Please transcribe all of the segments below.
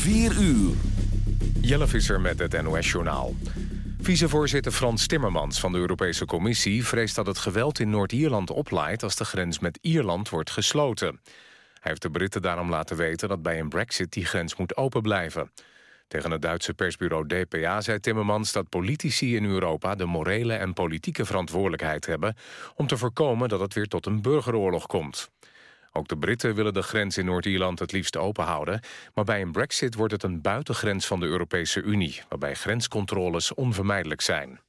4 uur. Jelle Visser met het NOS-journaal. Vicevoorzitter Frans Timmermans van de Europese Commissie... vreest dat het geweld in Noord-Ierland oplaait... als de grens met Ierland wordt gesloten. Hij heeft de Britten daarom laten weten dat bij een brexit... die grens moet open blijven. Tegen het Duitse persbureau DPA zei Timmermans dat politici in Europa... de morele en politieke verantwoordelijkheid hebben... om te voorkomen dat het weer tot een burgeroorlog komt. Ook de Britten willen de grens in Noord-Ierland het liefst open houden... maar bij een brexit wordt het een buitengrens van de Europese Unie... waarbij grenscontroles onvermijdelijk zijn.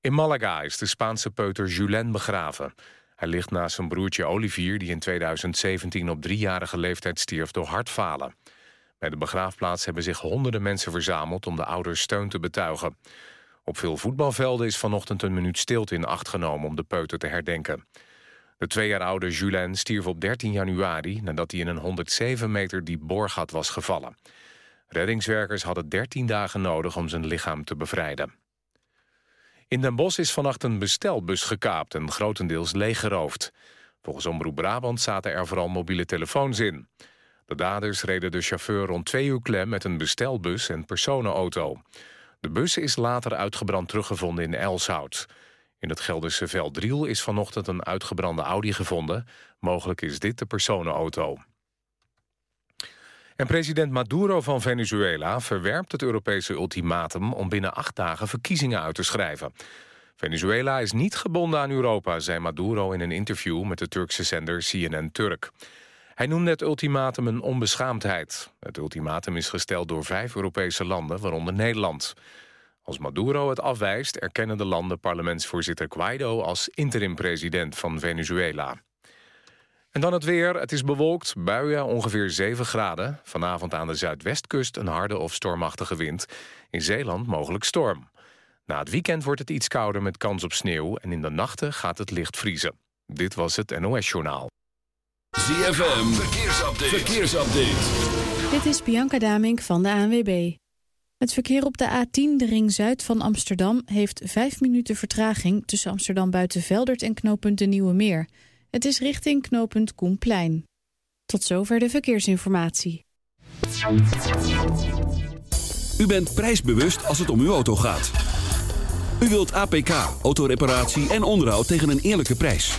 In Malaga is de Spaanse peuter Julien begraven. Hij ligt naast zijn broertje Olivier... die in 2017 op driejarige leeftijd stierf door hartfalen. Bij de begraafplaats hebben zich honderden mensen verzameld... om de ouders steun te betuigen. Op veel voetbalvelden is vanochtend een minuut stilte in acht genomen... om de peuter te herdenken. De twee jaar oude Julien stierf op 13 januari... nadat hij in een 107 meter diep boorgat was gevallen. Reddingswerkers hadden 13 dagen nodig om zijn lichaam te bevrijden. In Den Bosch is vannacht een bestelbus gekaapt en grotendeels leeggeroofd. Volgens Omroep Brabant zaten er vooral mobiele telefoons in. De daders reden de chauffeur rond twee uur klem met een bestelbus en personenauto. De bus is later uitgebrand teruggevonden in Elshout. In het Gelderse Veldriel is vanochtend een uitgebrande Audi gevonden. Mogelijk is dit de personenauto. En president Maduro van Venezuela verwerpt het Europese ultimatum... om binnen acht dagen verkiezingen uit te schrijven. Venezuela is niet gebonden aan Europa, zei Maduro in een interview... met de Turkse zender CNN Turk. Hij noemde het ultimatum een onbeschaamdheid. Het ultimatum is gesteld door vijf Europese landen, waaronder Nederland... Als Maduro het afwijst, erkennen de landen parlementsvoorzitter Guaido... als interim-president van Venezuela. En dan het weer. Het is bewolkt, buien ongeveer 7 graden. Vanavond aan de zuidwestkust een harde of stormachtige wind. In Zeeland mogelijk storm. Na het weekend wordt het iets kouder met kans op sneeuw... en in de nachten gaat het licht vriezen. Dit was het NOS Journaal. ZFM, verkeersupdate. verkeersupdate. Dit is Bianca Damink van de ANWB. Het verkeer op de A10, de ring zuid van Amsterdam... heeft vijf minuten vertraging tussen Amsterdam Buitenveldert en knooppunt de Nieuwe Meer. Het is richting knooppunt Koenplein. Tot zover de verkeersinformatie. U bent prijsbewust als het om uw auto gaat. U wilt APK, autoreparatie en onderhoud tegen een eerlijke prijs.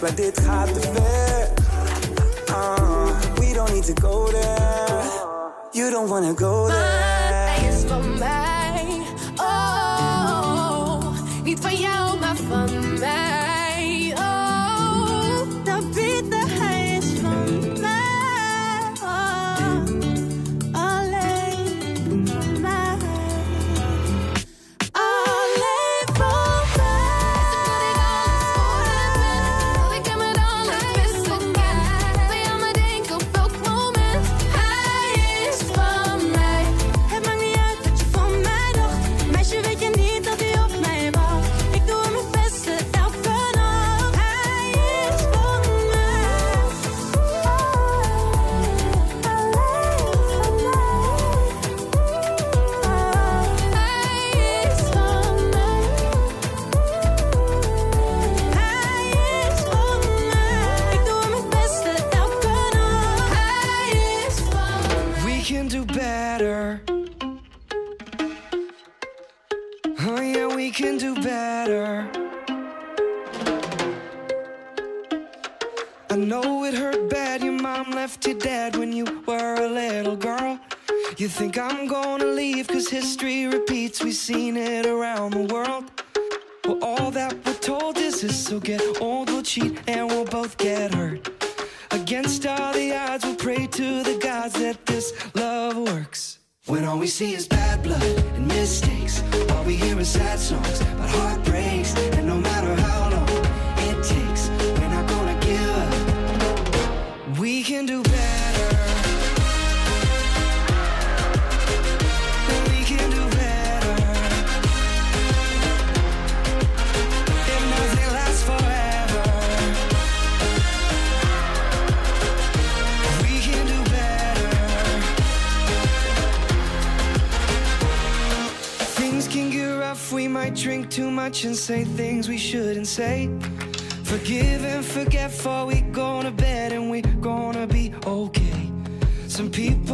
Als we dit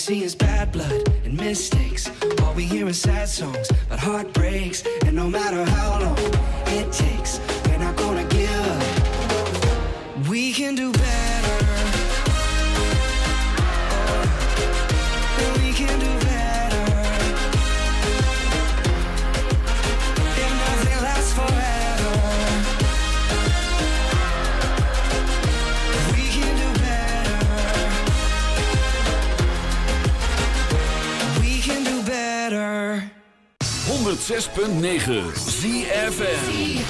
see is bad blood and mistakes. All we hear is sad songs about heartbreaks. And no matter 106.9 ZFM.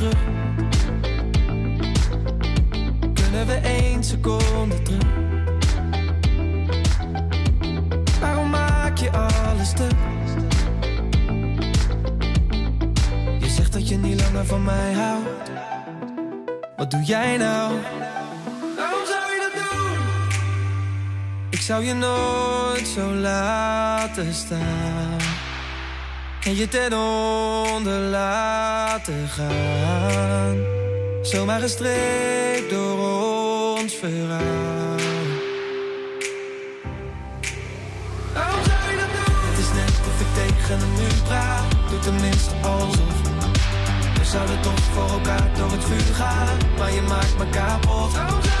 zou je nooit zo laten staan. En je ten onder laten gaan. Zomaar gestreept door ons verhaal. Waarom zou je dat doen? Het is net of ik tegen een muur praat. Doe tenminste alsof. We zouden toch voor elkaar door het vuur gaan. Maar je maakt me kapot.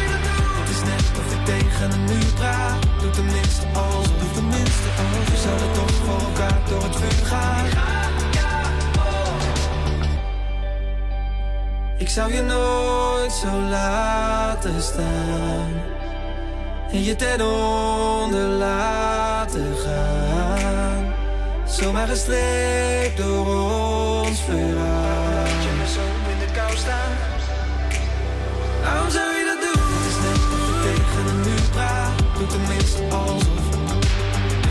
Tegen een muur praat. Doe tenminste alsof. Doe tenminste alsof. We zouden toch voor elkaar door het vuur gaan. Ik zou je nooit zo laten staan. En je ten onder laten gaan. Zomaar gestreept door ons verhaal.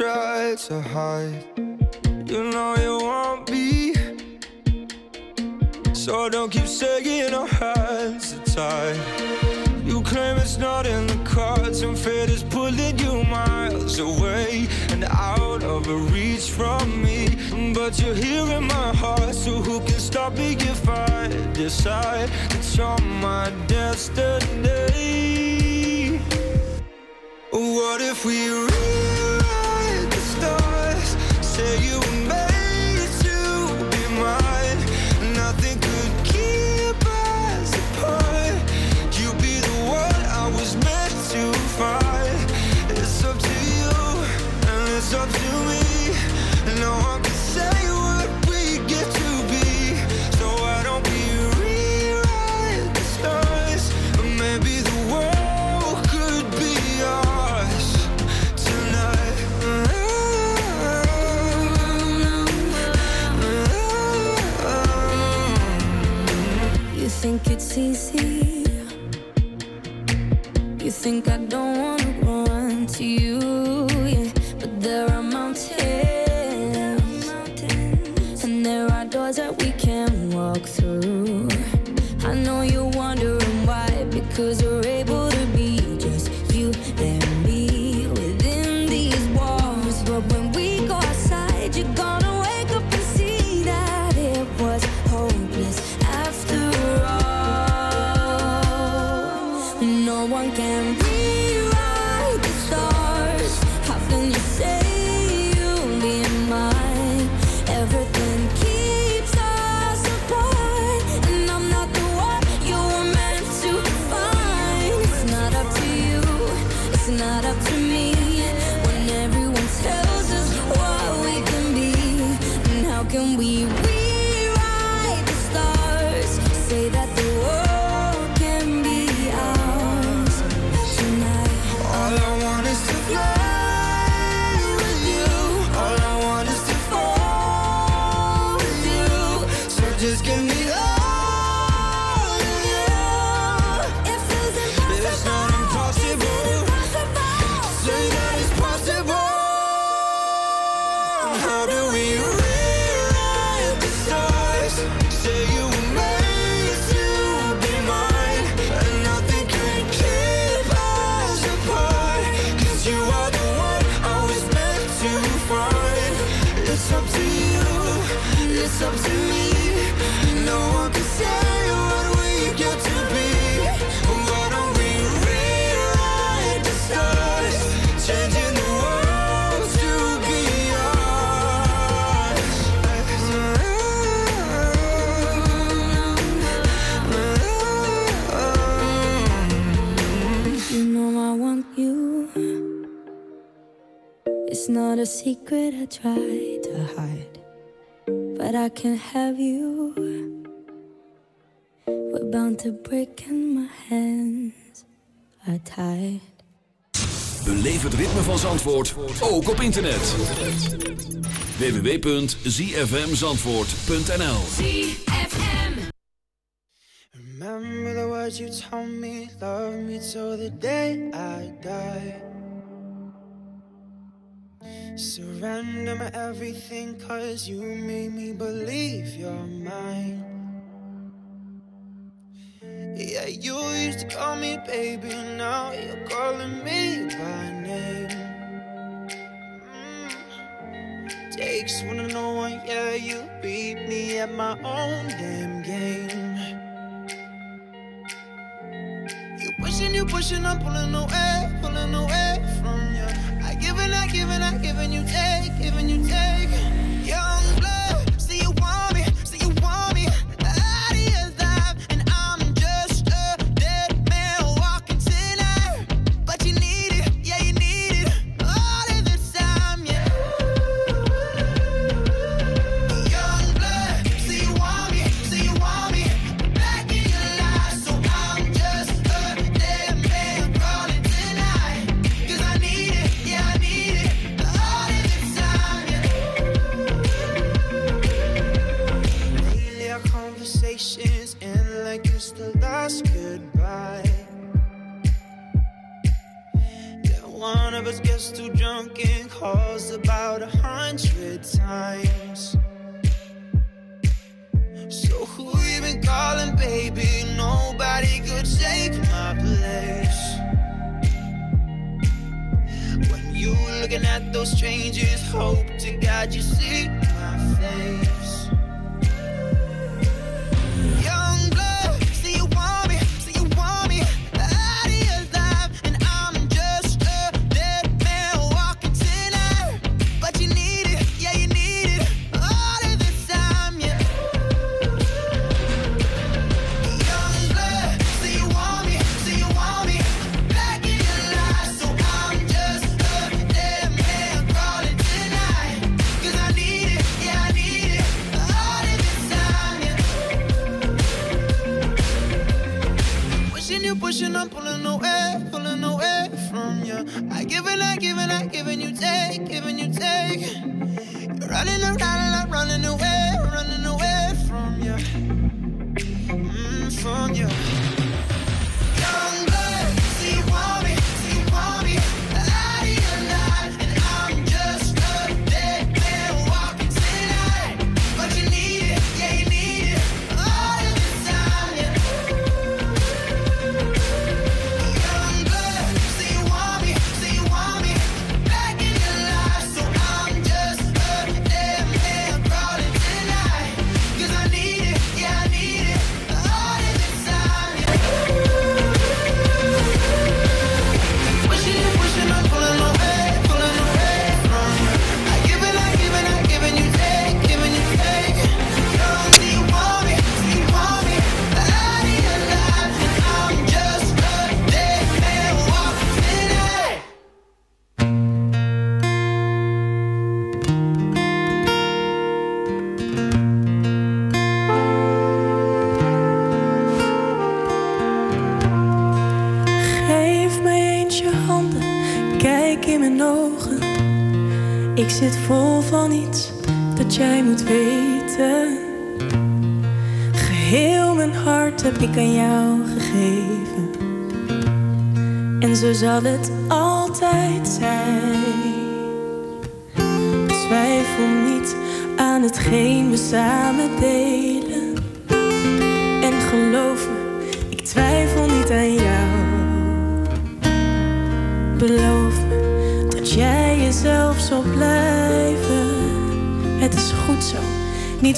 Try to hide. You know you want me. So don't keep saying our hands are. You claim it's not in the cards, and fate is pulling you miles away and out of reach from me. But you're here in my heart, so who can stop me if I decide that you're my destiny? What if we try to hide, but I can have you. We're bound to break and my hands are tied. Beleef het ritme van Zandvoort, ook op internet. www.zfmzandvoort.nl Remember the words you told me, love me till the day I die. Surrender my everything cause you made me believe you're mine. Yeah, you used to call me baby, now you're calling me by name. Mm. Takes one to know one, yeah, you beat me at my own damn game. Pushing you, pushing, I'm pulling away, pulling away from you. I giving, I giving, I giving, you take, giving.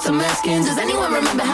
some Mexicans. Does anyone remember how?